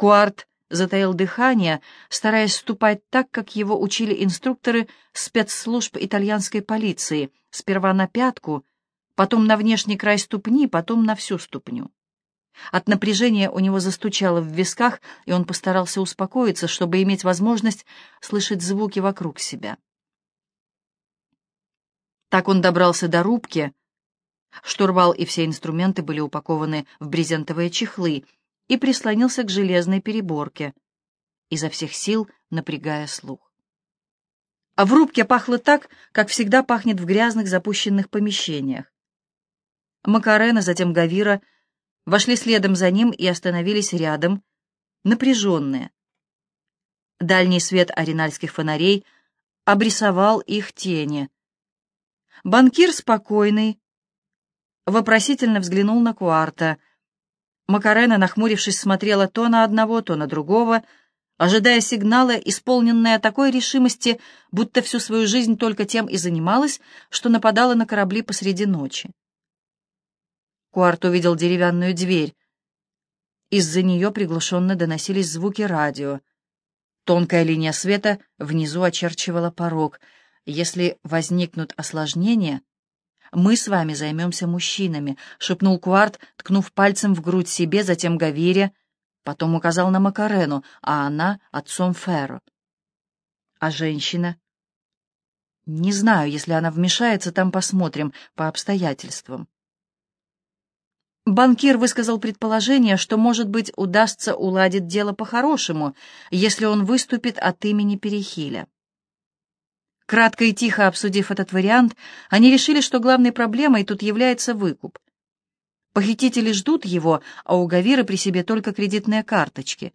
Куарт затаил дыхание, стараясь ступать так, как его учили инструкторы спецслужб итальянской полиции, сперва на пятку, потом на внешний край ступни, потом на всю ступню. От напряжения у него застучало в висках, и он постарался успокоиться, чтобы иметь возможность слышать звуки вокруг себя. Так он добрался до рубки. Штурвал и все инструменты были упакованы в брезентовые чехлы и прислонился к железной переборке, изо всех сил напрягая слух. А в рубке пахло так, как всегда пахнет в грязных запущенных помещениях. Макарена, затем Гавира — вошли следом за ним и остановились рядом, напряженные. Дальний свет аренальских фонарей обрисовал их тени. Банкир спокойный, вопросительно взглянул на Куарта. Макарена, нахмурившись, смотрела то на одного, то на другого, ожидая сигнала, исполненная такой решимости, будто всю свою жизнь только тем и занималась, что нападала на корабли посреди ночи. Куарт увидел деревянную дверь. Из-за нее приглушенно доносились звуки радио. Тонкая линия света внизу очерчивала порог. «Если возникнут осложнения, мы с вами займемся мужчинами», — шепнул Куарт, ткнув пальцем в грудь себе, затем Гавире, потом указал на Макарену, а она — отцом Ферро. «А женщина?» «Не знаю, если она вмешается, там посмотрим, по обстоятельствам». Банкир высказал предположение, что, может быть, удастся уладить дело по-хорошему, если он выступит от имени Перехиля. Кратко и тихо обсудив этот вариант, они решили, что главной проблемой тут является выкуп. Похитители ждут его, а у Гавиры при себе только кредитные карточки.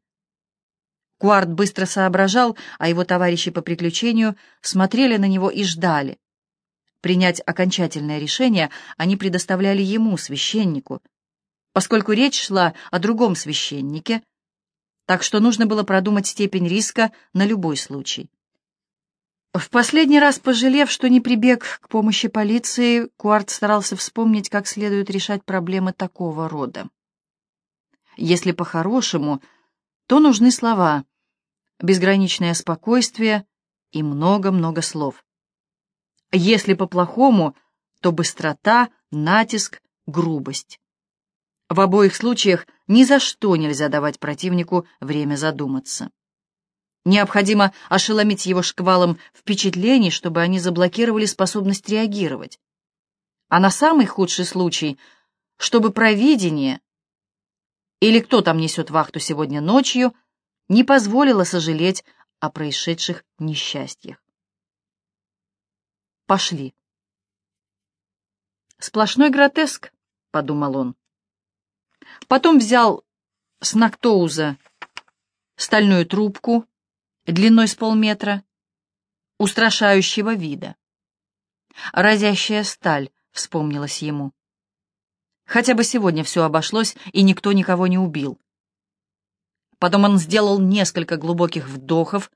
Куарт быстро соображал, а его товарищи по приключению смотрели на него и ждали. Принять окончательное решение они предоставляли ему, священнику, поскольку речь шла о другом священнике, так что нужно было продумать степень риска на любой случай. В последний раз пожалев, что не прибег к помощи полиции, Куарт старался вспомнить, как следует решать проблемы такого рода. Если по-хорошему, то нужны слова, безграничное спокойствие и много-много слов. Если по-плохому, то быстрота, натиск, грубость. В обоих случаях ни за что нельзя давать противнику время задуматься. Необходимо ошеломить его шквалом впечатлений, чтобы они заблокировали способность реагировать. А на самый худший случай, чтобы провидение или кто там несет вахту сегодня ночью, не позволило сожалеть о происшедших несчастьях. Пошли. Сплошной гротеск, — подумал он. Потом взял с Нактоуза стальную трубку длиной с полметра, устрашающего вида. Разящая сталь вспомнилась ему. Хотя бы сегодня все обошлось, и никто никого не убил. Потом он сделал несколько глубоких вдохов,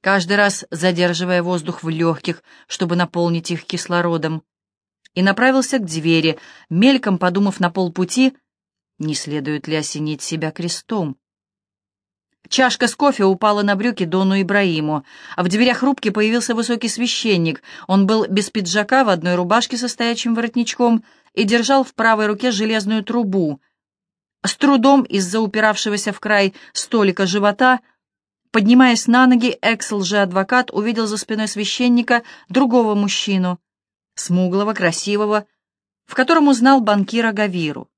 каждый раз задерживая воздух в легких, чтобы наполнить их кислородом, и направился к двери, мельком подумав на полпути, не следует ли осенить себя крестом? Чашка с кофе упала на брюки Дону Ибраиму, а в дверях рубки появился высокий священник. Он был без пиджака, в одной рубашке со стоячим воротничком и держал в правой руке железную трубу. С трудом из-за упиравшегося в край столика живота, поднимаясь на ноги, экс-лжеадвокат увидел за спиной священника другого мужчину, смуглого, красивого, в котором узнал банкира Гавиру.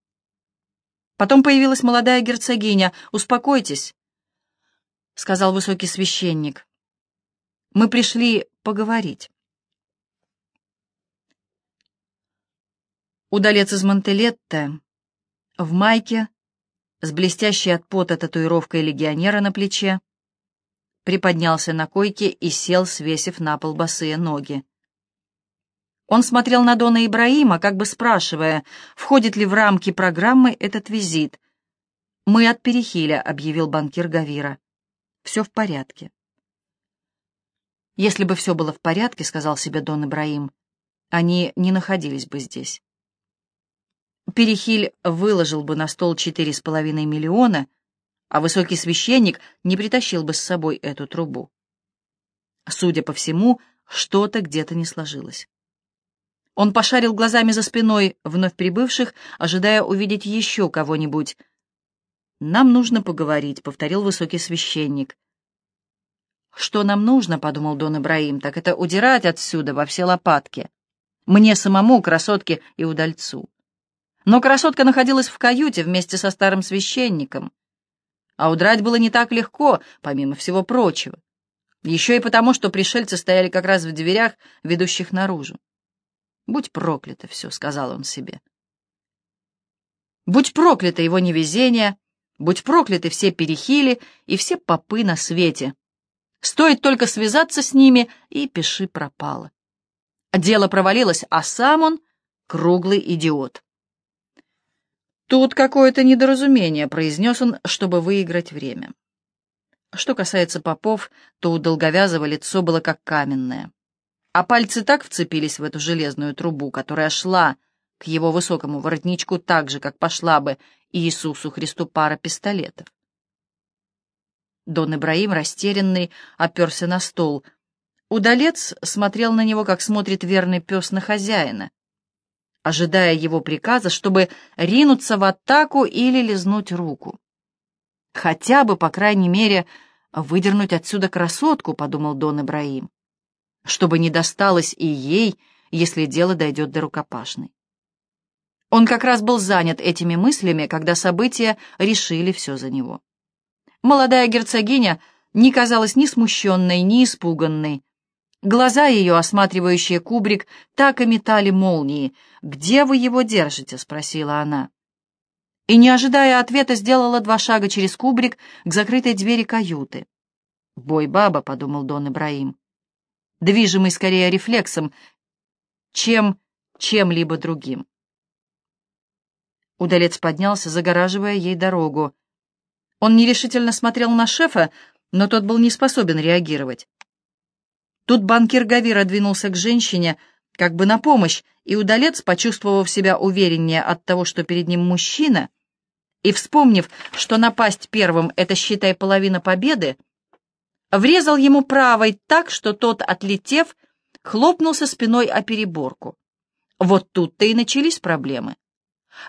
Потом появилась молодая герцогиня. «Успокойтесь», — сказал высокий священник. «Мы пришли поговорить». Удалец из Монтелетте в майке с блестящей от пота татуировкой легионера на плече приподнялся на койке и сел, свесив на пол босые ноги. Он смотрел на Дона Ибраима, как бы спрашивая, входит ли в рамки программы этот визит. «Мы от Перехиля», — объявил банкир Гавира. «Все в порядке». «Если бы все было в порядке», — сказал себе Дон Ибраим, — «они не находились бы здесь». Перехиль выложил бы на стол четыре с половиной миллиона, а высокий священник не притащил бы с собой эту трубу. Судя по всему, что-то где-то не сложилось. Он пошарил глазами за спиной вновь прибывших, ожидая увидеть еще кого-нибудь. «Нам нужно поговорить», — повторил высокий священник. «Что нам нужно?» — подумал Дон Ибраим. «Так это удирать отсюда во все лопатки. Мне самому, красотке и удальцу». Но красотка находилась в каюте вместе со старым священником. А удрать было не так легко, помимо всего прочего. Еще и потому, что пришельцы стояли как раз в дверях, ведущих наружу. «Будь проклято все», — сказал он себе. «Будь проклято его невезение, будь прокляты все перехили и все попы на свете. Стоит только связаться с ними, и пиши пропало». Дело провалилось, а сам он — круглый идиот. «Тут какое-то недоразумение», — произнес он, чтобы выиграть время. Что касается попов, то у долговязого лицо было как каменное а пальцы так вцепились в эту железную трубу, которая шла к его высокому воротничку так же, как пошла бы Иисусу Христу пара пистолетов. Дон Ибраим, растерянный, оперся на стол. Удалец смотрел на него, как смотрит верный пес на хозяина, ожидая его приказа, чтобы ринуться в атаку или лизнуть руку. «Хотя бы, по крайней мере, выдернуть отсюда красотку», — подумал Дон Ибраим чтобы не досталось и ей, если дело дойдет до рукопашной. Он как раз был занят этими мыслями, когда события решили все за него. Молодая герцогиня не казалась ни смущенной, ни испуганной. Глаза ее, осматривающие кубрик, так и метали молнии. «Где вы его держите?» — спросила она. И, не ожидая ответа, сделала два шага через кубрик к закрытой двери каюты. «Бой баба», — подумал Дон Ибраим движимый скорее рефлексом, чем чем-либо другим. Удалец поднялся, загораживая ей дорогу. Он нерешительно смотрел на шефа, но тот был не способен реагировать. Тут банкир Гавира двинулся к женщине, как бы на помощь, и удалец, почувствовав себя увереннее от того, что перед ним мужчина, и вспомнив, что напасть первым — это, считай, половина победы, врезал ему правой так, что тот, отлетев, хлопнулся спиной о переборку. Вот тут-то и начались проблемы.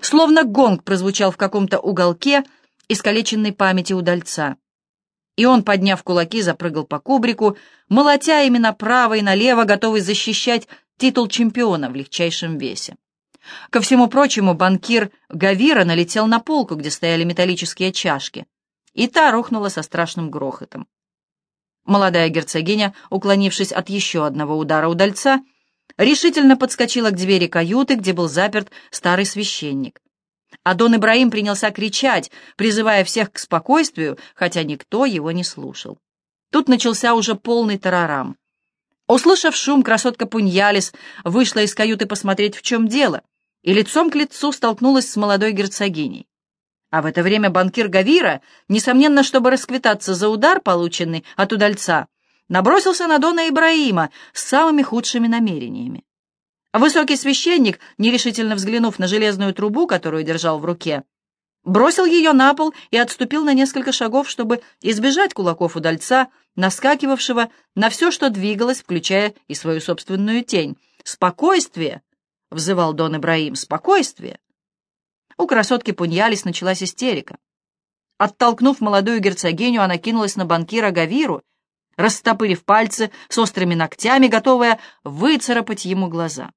Словно гонг прозвучал в каком-то уголке искалеченной памяти удальца. И он, подняв кулаки, запрыгал по кубрику, молотя ими направо и налево, готовый защищать титул чемпиона в легчайшем весе. Ко всему прочему, банкир Гавира налетел на полку, где стояли металлические чашки, и та рухнула со страшным грохотом. Молодая герцогиня, уклонившись от еще одного удара удальца, решительно подскочила к двери каюты, где был заперт старый священник. А Дон Ибраим принялся кричать, призывая всех к спокойствию, хотя никто его не слушал. Тут начался уже полный тарарам. Услышав шум, красотка Пуньялис вышла из каюты посмотреть, в чем дело, и лицом к лицу столкнулась с молодой герцогиней. А в это время банкир Гавира, несомненно, чтобы расквитаться за удар, полученный от удальца, набросился на Дона Ибраима с самыми худшими намерениями. Высокий священник, нерешительно взглянув на железную трубу, которую держал в руке, бросил ее на пол и отступил на несколько шагов, чтобы избежать кулаков удальца, наскакивавшего на все, что двигалось, включая и свою собственную тень. «Спокойствие!» — взывал Дон Ибраим. «Спокойствие!» У красотки Пуньялис началась истерика. Оттолкнув молодую герцогиню, она кинулась на банкира Гавиру, растопырив пальцы с острыми ногтями, готовая выцарапать ему глаза.